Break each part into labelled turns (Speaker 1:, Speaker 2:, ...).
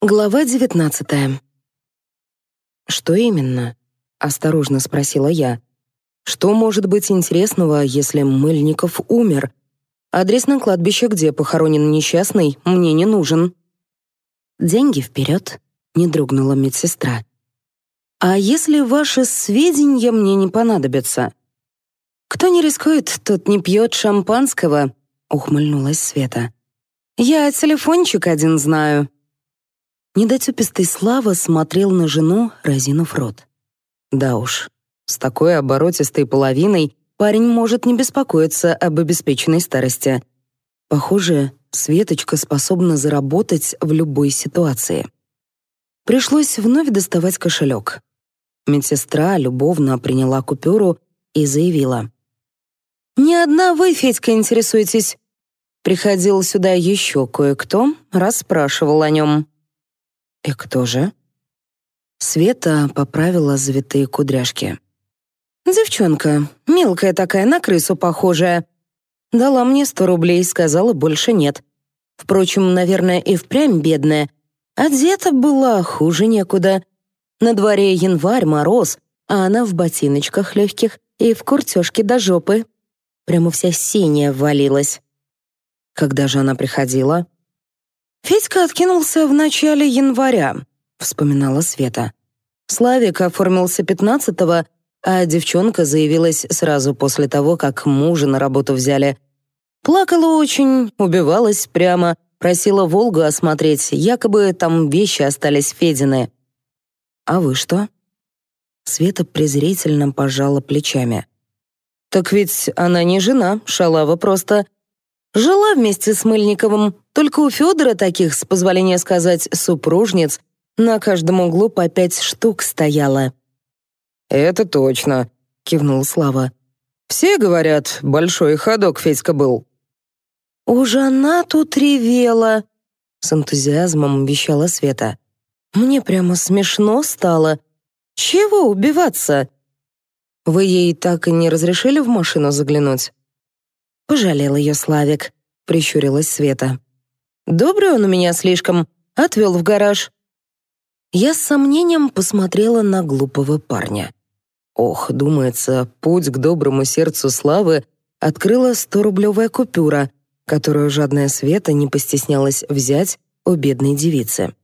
Speaker 1: Глава 19. Что именно? осторожно спросила я. Что может быть интересного, если Мыльников умер? Адрес на кладбище, где похоронен несчастный, мне не нужен. Деньги вперед, не дрогнула медсестра. А если ваши сведения мне не понадобятся? Кто не рискует, тот не пьет шампанского, ухмыльнулась Света. Я телефончик один знаю недотепистый Слава смотрел на жену, разинув рот. Да уж, с такой оборотистой половиной парень может не беспокоиться об обеспеченной старости. Похоже, Светочка способна заработать в любой ситуации. Пришлось вновь доставать кошелек. Медсестра любовно приняла купюру и заявила. «Не одна вы, Федька, интересуетесь. Приходил сюда еще кое-кто, расспрашивал о нем. «И кто же?» Света поправила завитые кудряшки. «Девчонка, мелкая такая, на крысу похожая. Дала мне сто рублей, сказала, больше нет. Впрочем, наверное, и впрямь бедная. Одета была хуже некуда. На дворе январь, мороз, а она в ботиночках легких и в куртежке до жопы. Прямо вся синяя ввалилась. Когда же она приходила?» «Федька откинулся в начале января», — вспоминала Света. «Славик оформился пятнадцатого, а девчонка заявилась сразу после того, как мужа на работу взяли. Плакала очень, убивалась прямо, просила Волгу осмотреть, якобы там вещи остались Федины». «А вы что?» Света презрительно пожала плечами. «Так ведь она не жена, шалава просто. Жила вместе с Мыльниковым, только у Федора таких, с позволения сказать, супружниц, на каждом углу по пять штук стояло.
Speaker 2: «Это точно», — кивнул Слава. «Все говорят, большой ходок Федька был».
Speaker 1: «Уж она тут ревела», — с энтузиазмом обещала Света. «Мне прямо смешно стало. Чего убиваться?» «Вы ей так и не разрешили в машину заглянуть?» Пожалел ее Славик прищурилась Света. «Добрый он у меня слишком. Отвел в гараж». Я с сомнением посмотрела на глупого парня. Ох, думается, путь к доброму сердцу славы открыла 100-рублевая купюра, которую жадная Света не постеснялась взять у бедной девицы.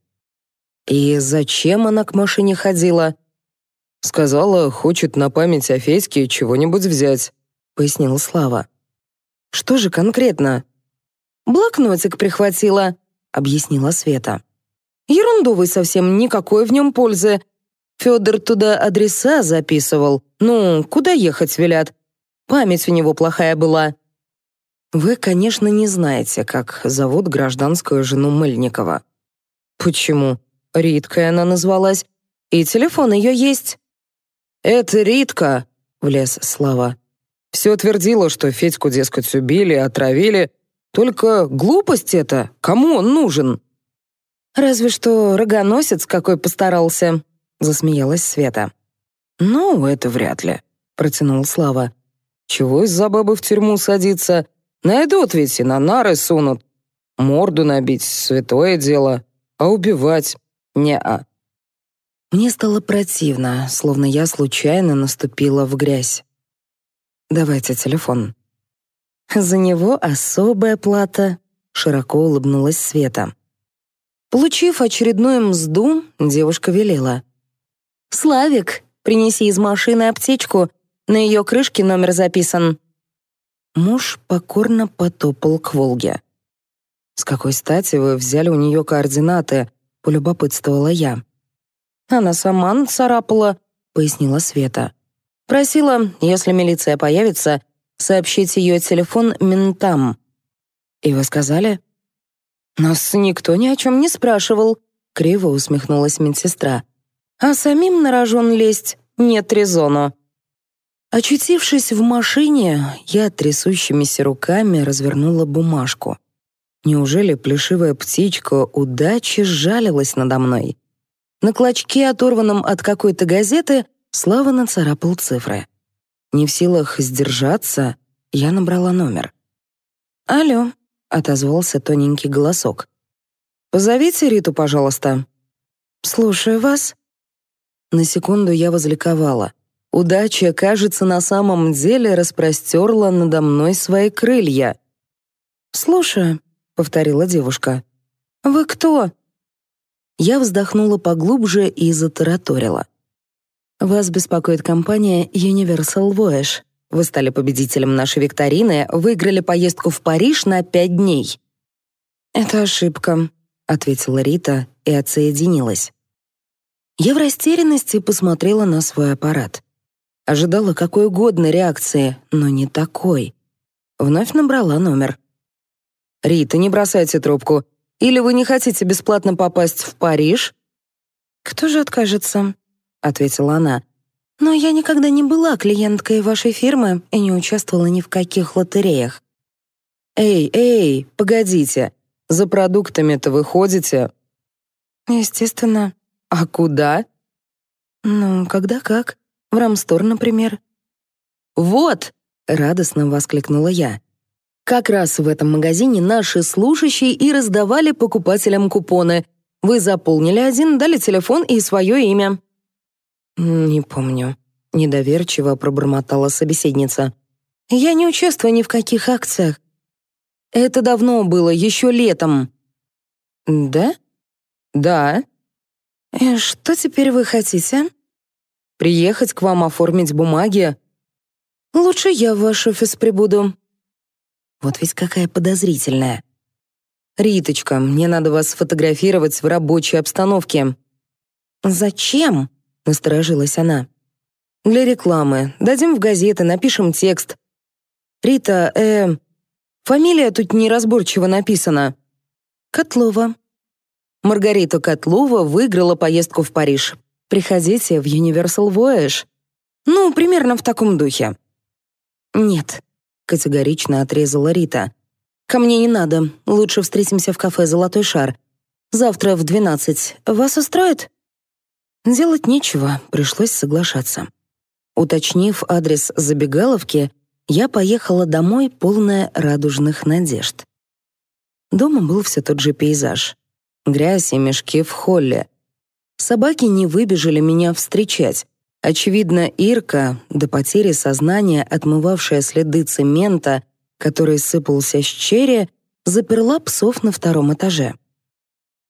Speaker 1: И зачем она к машине ходила?
Speaker 2: Сказала, хочет на память о Федьке чего-нибудь взять, пояснил Слава.
Speaker 1: Что же конкретно? «Блокнотик прихватила», — объяснила Света. «Ерундовый совсем никакой в нем пользы. Федор туда адреса записывал. Ну, куда ехать велят? Память у него плохая была». Вы, конечно, не знаете, как зовут гражданскую жену Мыльникова. Почему? Риткой она назвалась. И телефон ее есть.
Speaker 2: Это Ритка, влез Слава. Все твердила, что Федьку, дескать, убили, отравили, только глупость это, кому он нужен?
Speaker 1: Разве что рогоносец какой постарался, засмеялась Света.
Speaker 2: Ну, это вряд ли, протянул Слава. Чего из-за бабы в тюрьму садиться? Найдут ведь и на нары сунут. Морду набить — святое дело, а убивать — не-а.
Speaker 1: Мне стало противно, словно я случайно наступила в грязь. «Давайте телефон», за него особая плата, широко улыбнулась Света. Получив очередную мзду, девушка велела: "Славик, принеси из машины аптечку, на ее крышке номер записан". Муж покорно потопал к Волге. «С какой стати вы взяли у нее координаты?» — полюбопытствовала я. «Она сама нацарапала», — пояснила Света. «Просила, если милиция появится, сообщить ее телефон ментам. И вы сказали? Нас никто ни о чем не спрашивал, криво усмехнулась медсестра. А самим на рожон лезть нет резону. Очутившись в машине, я трясущимися руками развернула бумажку. Неужели плешивая птичка удачи сжалилась надо мной? На клочке, оторванном от какой-то газеты, Слава нацарапал цифры. Не в силах сдержаться, я набрала номер. «Алло», — отозвался тоненький голосок.
Speaker 2: «Позовите Риту, пожалуйста».
Speaker 1: «Слушаю вас».
Speaker 2: На секунду я возликовала. Удача, кажется, на самом деле распростерла надо мной свои крылья.
Speaker 1: «Слушаю», — повторила девушка. «Вы кто?»
Speaker 2: Я вздохнула поглубже и затараторила. Вас беспокоит компания Universal Voyage. Вы стали победителем нашей викторины, выиграли поездку в Париж на пять дней».
Speaker 1: «Это ошибка», — ответила Рита и отсоединилась.
Speaker 2: Я в растерянности посмотрела на свой аппарат. Ожидала какой угодно реакции, но не такой. Вновь набрала номер. «Рита, не бросайте трубку. Или вы не хотите бесплатно попасть в Париж?»
Speaker 1: «Кто же откажется?» ответила она. Но я никогда не была клиенткой вашей фирмы и не участвовала ни в каких лотереях.
Speaker 2: Эй, эй, погодите. За продуктами-то вы ходите?
Speaker 1: Естественно.
Speaker 2: А куда?
Speaker 1: Ну, когда как? В Рамстор, например.
Speaker 2: Вот, радостно воскликнула я. Как раз в этом магазине наши служащие и раздавали покупателям купоны. Вы заполнили один, дали телефон и свое имя.
Speaker 1: «Не помню», — недоверчиво пробормотала собеседница.
Speaker 2: «Я не участвую ни в каких акциях». «Это давно было, еще летом».
Speaker 1: «Да?»
Speaker 2: «Да».
Speaker 1: И «Что теперь вы хотите?»
Speaker 2: «Приехать к вам оформить бумаги».
Speaker 1: «Лучше я в ваш офис прибуду».
Speaker 2: Вот ведь какая подозрительная. «Риточка, мне надо вас сфотографировать в рабочей обстановке».
Speaker 1: «Зачем?» — насторожилась она.
Speaker 2: «Для рекламы. Дадим в газеты, напишем текст». «Рита, э... Фамилия тут неразборчиво написана».
Speaker 1: «Котлова».
Speaker 2: Маргарита Котлова выиграла поездку в Париж. «Приходите в Universal Voyage». Ну, примерно в таком духе.
Speaker 1: «Нет», —
Speaker 2: категорично отрезала Рита. «Ко мне не надо. Лучше встретимся в кафе «Золотой шар». Завтра в двенадцать. Вас устроит?» Делать нечего, пришлось соглашаться. Уточнив адрес забегаловки, я поехала домой, полная радужных надежд. Дома был все тот же пейзаж. Грязь и мешки в холле. Собаки не выбежали меня встречать. Очевидно, Ирка, до потери сознания отмывавшая следы цемента, который сыпался с черри, заперла псов на втором этаже.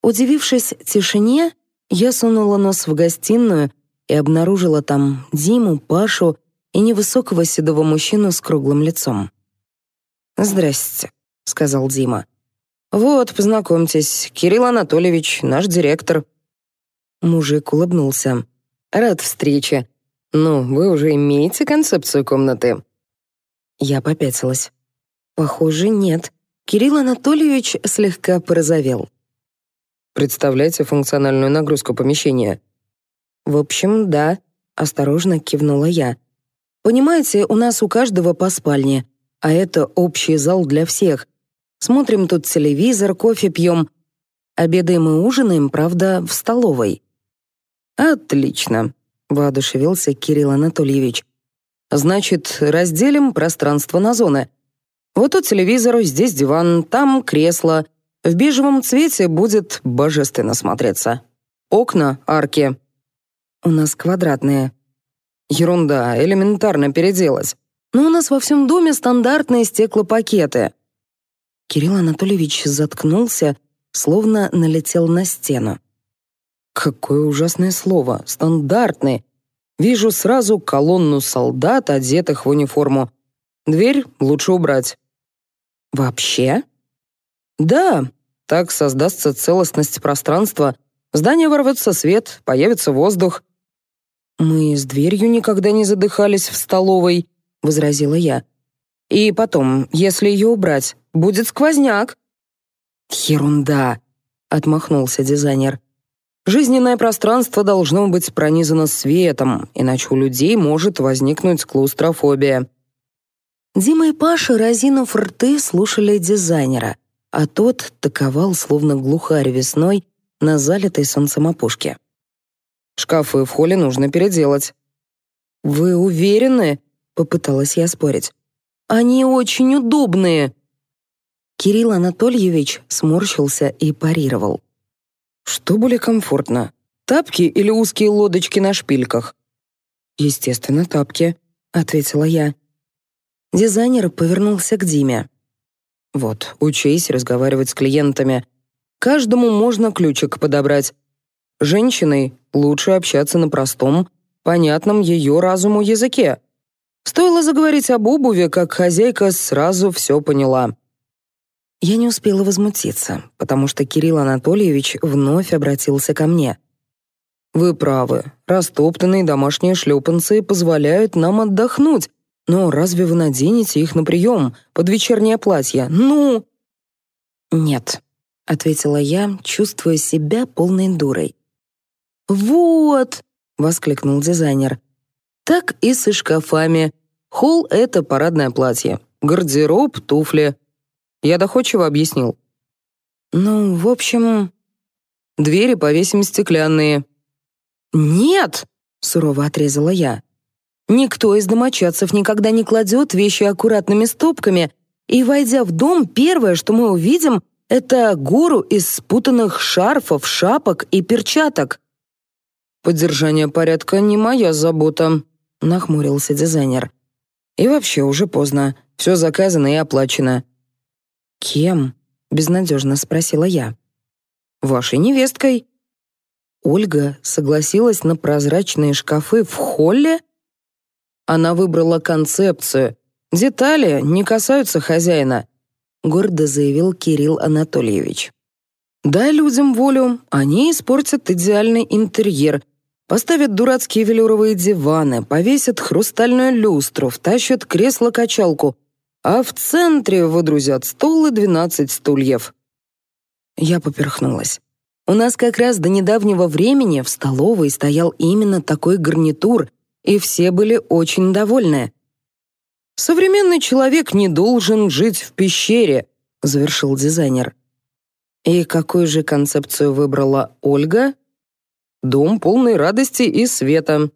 Speaker 2: Удивившись тишине, я сунула нос в гостиную и обнаружила там Диму, Пашу и невысокого седого мужчину с круглым лицом. «Здрасте», — сказал Дима. «Вот, познакомьтесь, Кирилл Анатольевич, наш директор». Мужик улыбнулся. «Рад встрече. Ну, вы уже имеете концепцию комнаты?» Я попятилась. «Похоже, нет». Кирилл Анатольевич слегка порозовел. Представляете функциональную нагрузку помещения?» «В общем, да», — осторожно кивнула я. «Понимаете, у нас у каждого по спальне, а это общий зал для всех. Смотрим тут телевизор, кофе пьем. Обедаем и ужинаем, правда, в столовой». «Отлично», — воодушевился Кирилл Анатольевич. «Значит, разделим пространство на зоны. Вот тут телевизор, здесь диван, там кресло, в бежевом цвете будет божественно смотреться. Окна, арки. У нас квадратные. Ерунда, элементарно переделать. Но у нас во всем доме стандартные стеклопакеты. Кирилл Анатольевич заткнулся, словно налетел на стену. Какое ужасное слово, стандартный. Вижу сразу колонну солдат, одетых в униформу. Дверь лучше убрать. Вообще? Да, так создастся целостность пространства, в здание ворвется свет, появится воздух. «Мы с дверью никогда не задыхались в столовой», — возразила я. «И потом, если ее убрать, будет сквозняк». «Ерунда», — отмахнулся дизайнер. «Жизненное пространство должно быть пронизано светом, иначе у людей может возникнуть клаустрофобия». Дима и Паша, разинув рты, слушали дизайнера — а тот таковал, словно глухарь весной, на залитой солнцем опушке. «Шкафы в холле нужно переделать». «Вы уверены?» — попыталась я спорить. «Они очень удобные!» Кирилл Анатольевич сморщился и парировал. «Что более комфортно, тапки или узкие лодочки на шпильках?»
Speaker 1: «Естественно, тапки», — ответила я. Дизайнер повернулся к Диме.
Speaker 2: Вот, учись разговаривать с клиентами. Каждому можно ключик подобрать. Женщиной лучше общаться на простом, понятном ее разуму языке. Стоило заговорить об обуви, как хозяйка сразу все поняла.
Speaker 1: Я не успела возмутиться, потому что Кирилл Анатольевич вновь обратился ко мне.
Speaker 2: «Вы правы, растоптанные домашние шлепанцы позволяют нам отдохнуть, но разве вы наденете их на прием, под вечернее платье? Ну!»
Speaker 1: «Нет», — ответила я, чувствуя себя полной дурой. «Вот!» — воскликнул дизайнер.
Speaker 2: «Так и со шкафами. Холл — это парадное платье, гардероб, туфли. Я доходчиво объяснил».
Speaker 1: «Ну, в общем...»
Speaker 2: «Двери повесим стеклянные».
Speaker 1: «Нет!» — сурово отрезала я. Никто из домочадцев никогда не кладет вещи аккуратными стопками, и, войдя в дом, первое, что мы увидим, это гору из спутанных шарфов, шапок и перчаток.
Speaker 2: «Поддержание порядка не моя забота», — нахмурился дизайнер. «И вообще уже поздно. Все заказано и оплачено».
Speaker 1: «Кем?» — безнадежно спросила я.
Speaker 2: «Вашей невесткой».
Speaker 1: Ольга согласилась на прозрачные шкафы в холле
Speaker 2: она выбрала концепцию. Детали не касаются хозяина, гордо заявил Кирилл Анатольевич. Дай людям волю, они испортят идеальный интерьер. Поставят дурацкие велюровые диваны, повесят хрустальную люстру, втащат кресло-качалку, а в центре выдрузят стол и двенадцать стульев.
Speaker 1: Я поперхнулась. У нас как раз до недавнего времени в столовой стоял именно такой гарнитур, и все были очень довольны.
Speaker 2: «Современный человек не должен жить в пещере», — завершил дизайнер.
Speaker 1: И какую же концепцию выбрала Ольга?
Speaker 2: «Дом полной радости и света».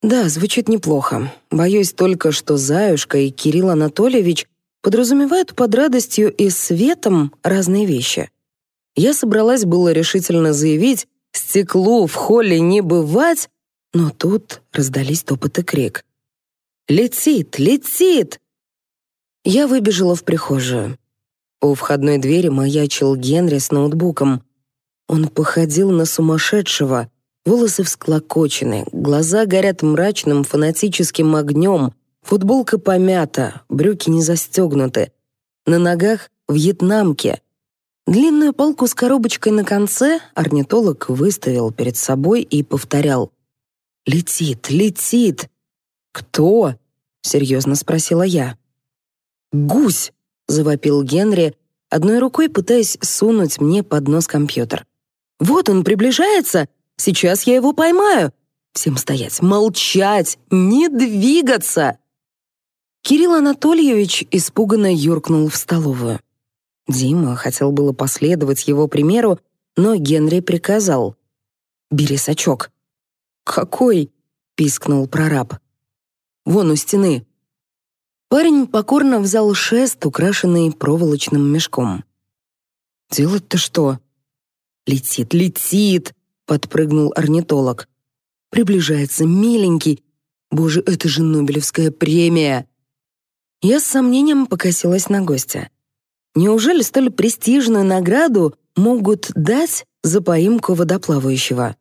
Speaker 1: Да, звучит неплохо. Боюсь только, что Заюшка и Кирилл Анатольевич подразумевают под радостью и светом разные вещи. Я собралась было решительно заявить, стекло в холле не бывать, но тут раздались топот и крик. «Летит! Летит!» Я выбежала в прихожую. У входной двери маячил Генри с ноутбуком. Он походил на сумасшедшего. Волосы всклокочены, глаза горят мрачным фанатическим огнем, футболка помята, брюки не застегнуты. На ногах — вьетнамки. Длинную палку с коробочкой на конце орнитолог выставил перед собой и повторял Летит, летит. Кто? Серьезно спросила я. Гусь, завопил Генри, одной рукой пытаясь сунуть мне под нос компьютер. Вот он приближается. Сейчас я его поймаю. Всем стоять, молчать, не двигаться. Кирилл Анатольевич испуганно юркнул в столовую. Дима хотел было последовать его примеру, но Генри приказал: "Бери сачок, «Какой?» — пискнул прораб. «Вон у стены». Парень покорно взял шест, украшенный проволочным мешком. «Делать-то что?» «Летит, летит!» — подпрыгнул орнитолог. «Приближается миленький. Боже, это же Нобелевская премия!» Я с сомнением покосилась на гостя. Неужели столь престижную награду могут дать за поимку водоплавающего?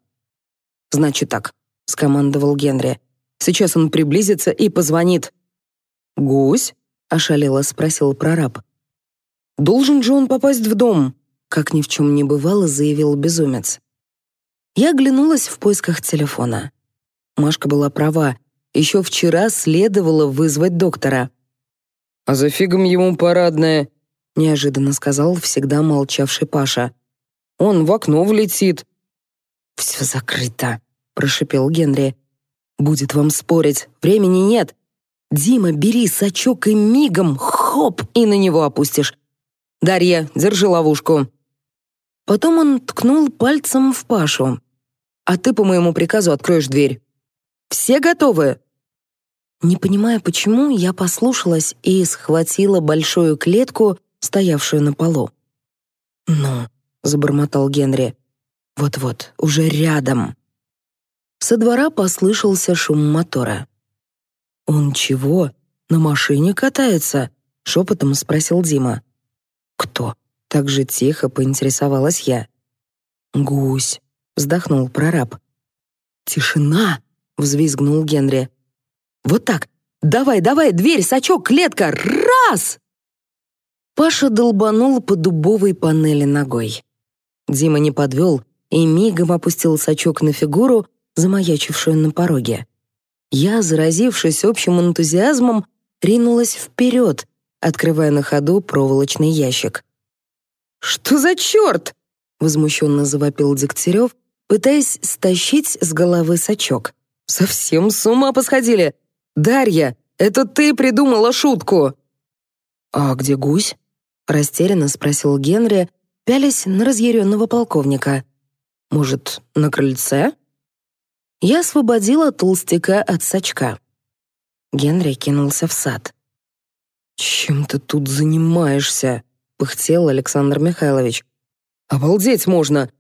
Speaker 1: «Значит так», — скомандовал Генри. «Сейчас он приблизится и позвонит». «Гусь?» — ошалело спросил прораб. «Должен же он попасть в дом», — как ни в чем не бывало, заявил безумец. Я оглянулась в поисках телефона. Машка была права. Еще вчера следовало вызвать доктора.
Speaker 2: «А за фигом ему парадное», —
Speaker 1: неожиданно сказал всегда молчавший Паша.
Speaker 2: «Он в окно влетит,
Speaker 1: «Все закрыто», — прошипел Генри. «Будет вам спорить, времени нет. Дима, бери сачок и мигом, хоп, и на него опустишь. Дарья, держи ловушку». Потом он ткнул пальцем в Пашу. «А ты по моему приказу откроешь дверь». «Все готовы?» Не понимая почему, я послушалась и схватила большую клетку, стоявшую на полу. «Ну», — забормотал Генри, вот-вот, уже рядом. Со двора послышался шум мотора. «Он чего? На машине катается?» — шепотом спросил Дима. «Кто?» — так же тихо поинтересовалась я. «Гусь», — вздохнул прораб. «Тишина!» — взвизгнул Генри. «Вот так! Давай, давай, дверь, сачок, клетка! Раз!» Паша долбанул по дубовой панели ногой. Дима не подвел, и мигом опустил сачок на фигуру, замаячившую на пороге. Я, заразившись общим энтузиазмом, ринулась вперед, открывая на ходу проволочный ящик. «Что за черт?» — возмущенно завопил Дегтярев, пытаясь стащить с головы сачок. «Совсем с ума посходили! Дарья, это ты придумала шутку!» «А где гусь?» — растерянно спросил Генри, пялись на разъяренного полковника. Может, на крыльце? Я освободила толстяка от сачка. Генри кинулся в сад. «Чем ты тут занимаешься?» — пыхтел Александр Михайлович. «Обалдеть можно!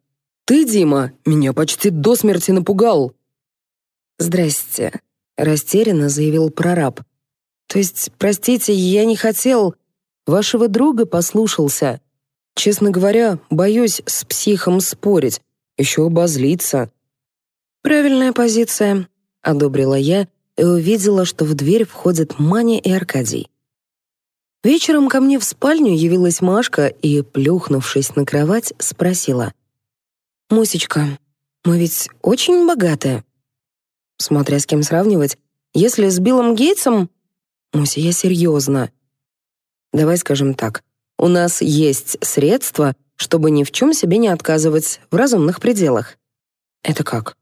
Speaker 1: Ты, Дима, меня почти до смерти напугал!» «Здрасте», — растерянно заявил прораб. «То есть, простите, я не хотел...» «Вашего друга послушался. Честно говоря, боюсь с психом спорить еще обозлится». «Правильная позиция», — одобрила я и увидела, что в дверь входят Маня и Аркадий. Вечером ко мне в спальню явилась Машка и, плюхнувшись на кровать, спросила. «Мусечка, мы ведь очень богатые». Смотря с кем сравнивать, если с Биллом Гейтсом... Муся, я серьезно. Давай скажем так. У нас есть средства, чтобы ни в чем себе не отказывать, в разумных пределах. Это как?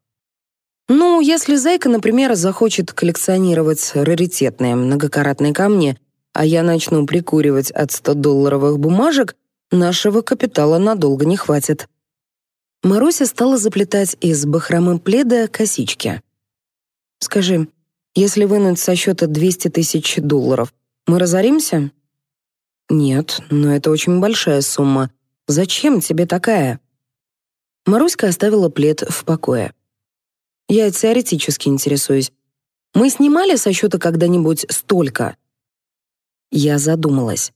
Speaker 1: Ну, если Зайка, например, захочет коллекционировать раритетные многокаратные камни, а я начну прикуривать от 100-долларовых бумажек, нашего капитала надолго не хватит. Маруся стала заплетать из бахромы пледа косички. «Скажи, если вынуть со счета 200 тысяч долларов, мы разоримся?» «Нет, но это очень большая сумма. Зачем тебе такая?» Маруська оставила плед в покое. «Я теоретически интересуюсь. Мы снимали со счета когда-нибудь столько?» Я задумалась.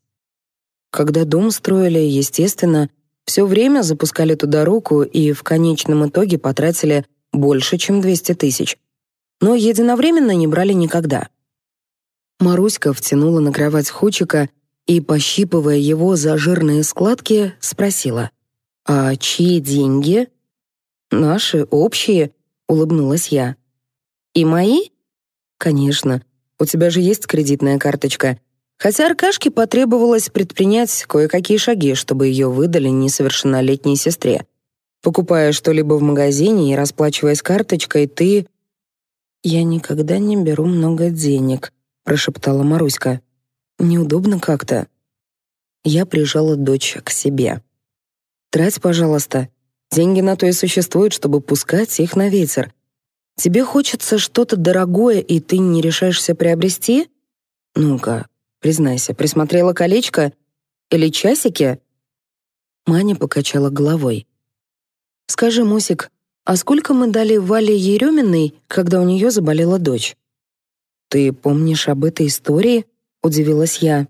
Speaker 1: Когда дом строили, естественно, все время запускали туда руку и в конечном итоге потратили больше, чем 200 тысяч. Но единовременно не брали никогда. Маруська втянула на кровать Хучика и, пощипывая его за жирные складки, спросила. «А чьи деньги?» «Наши, общие», — улыбнулась я. «И мои?» «Конечно. У тебя же есть кредитная карточка». Хотя Аркашке потребовалось предпринять кое-какие шаги, чтобы ее выдали несовершеннолетней сестре. Покупая что-либо в магазине и расплачиваясь карточкой, ты... «Я никогда не беру много денег», — прошептала Маруська. Неудобно как-то. Я прижала дочь к себе. Трать, пожалуйста. Деньги на то и существуют, чтобы пускать их на ветер. Тебе хочется что-то дорогое, и ты не решаешься приобрести? Ну-ка, признайся, присмотрела колечко или часики? Маня покачала головой. Скажи, Мусик, а сколько мы дали Вале Ерёминой, когда у неё заболела дочь? Ты помнишь об этой истории? — удивилась я.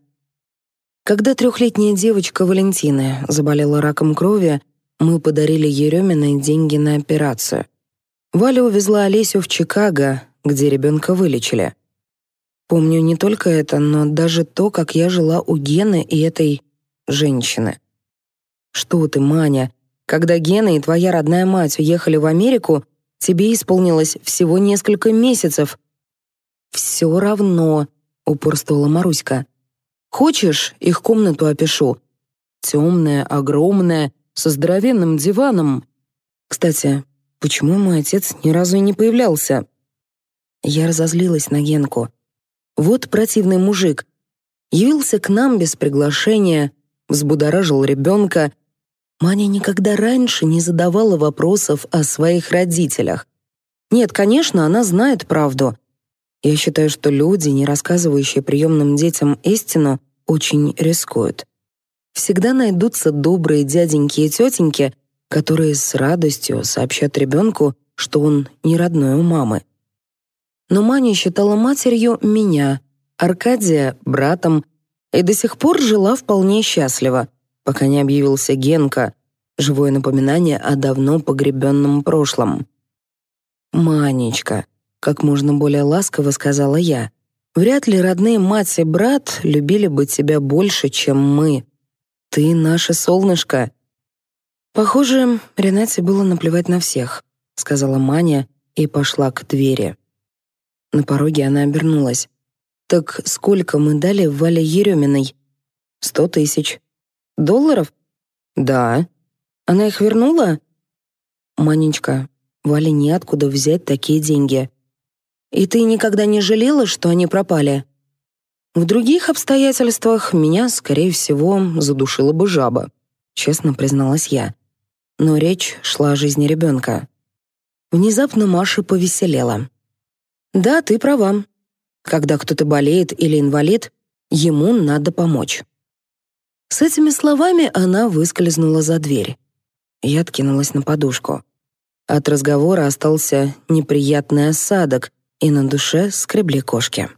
Speaker 1: Когда трехлетняя девочка Валентина заболела раком крови, мы подарили Ереминой деньги на операцию. Валя увезла Олесю в Чикаго, где ребенка вылечили. Помню не только это, но даже то, как я жила у Гены и этой женщины. «Что ты, Маня, когда Гена и твоя родная мать уехали в Америку, тебе исполнилось всего несколько месяцев». «Все равно», упорствовала Маруська. «Хочешь, их комнату опишу? Темная, огромная, со здоровенным диваном. Кстати, почему мой отец ни разу и не появлялся?» Я разозлилась на Генку. «Вот противный мужик. Явился к нам без приглашения, взбудоражил ребенка. Маня никогда раньше не задавала вопросов о своих родителях. Нет, конечно, она знает правду — я считаю, что люди, не рассказывающие приемным детям истину, очень рискуют. Всегда найдутся добрые дяденьки и тетеньки, которые с радостью сообщат ребенку, что он не родной у мамы. Но Маня считала матерью меня, Аркадия — братом, и до сих пор жила вполне счастливо, пока не объявился Генка, живое напоминание о давно погребенном прошлом. «Манечка», как можно более ласково сказала я. Вряд ли родные мать и брат любили бы тебя больше, чем мы. Ты наше солнышко. Похоже, Ренате было наплевать на всех, сказала Маня и пошла к двери. На пороге она обернулась. «Так сколько мы дали Вале Ереминой?» «Сто тысяч». «Долларов?» «Да». «Она их вернула?» «Манечка, Вале неоткуда взять такие деньги. И ты никогда не жалела, что они пропали? В других обстоятельствах меня, скорее всего, задушила бы жаба, честно призналась я. Но речь шла о жизни ребенка. Внезапно Маша повеселела. Да, ты права. Когда кто-то болеет или инвалид, ему надо помочь. С этими словами она выскользнула за дверь. Я откинулась на подушку. От разговора остался неприятный осадок, и на душе скребли кошки.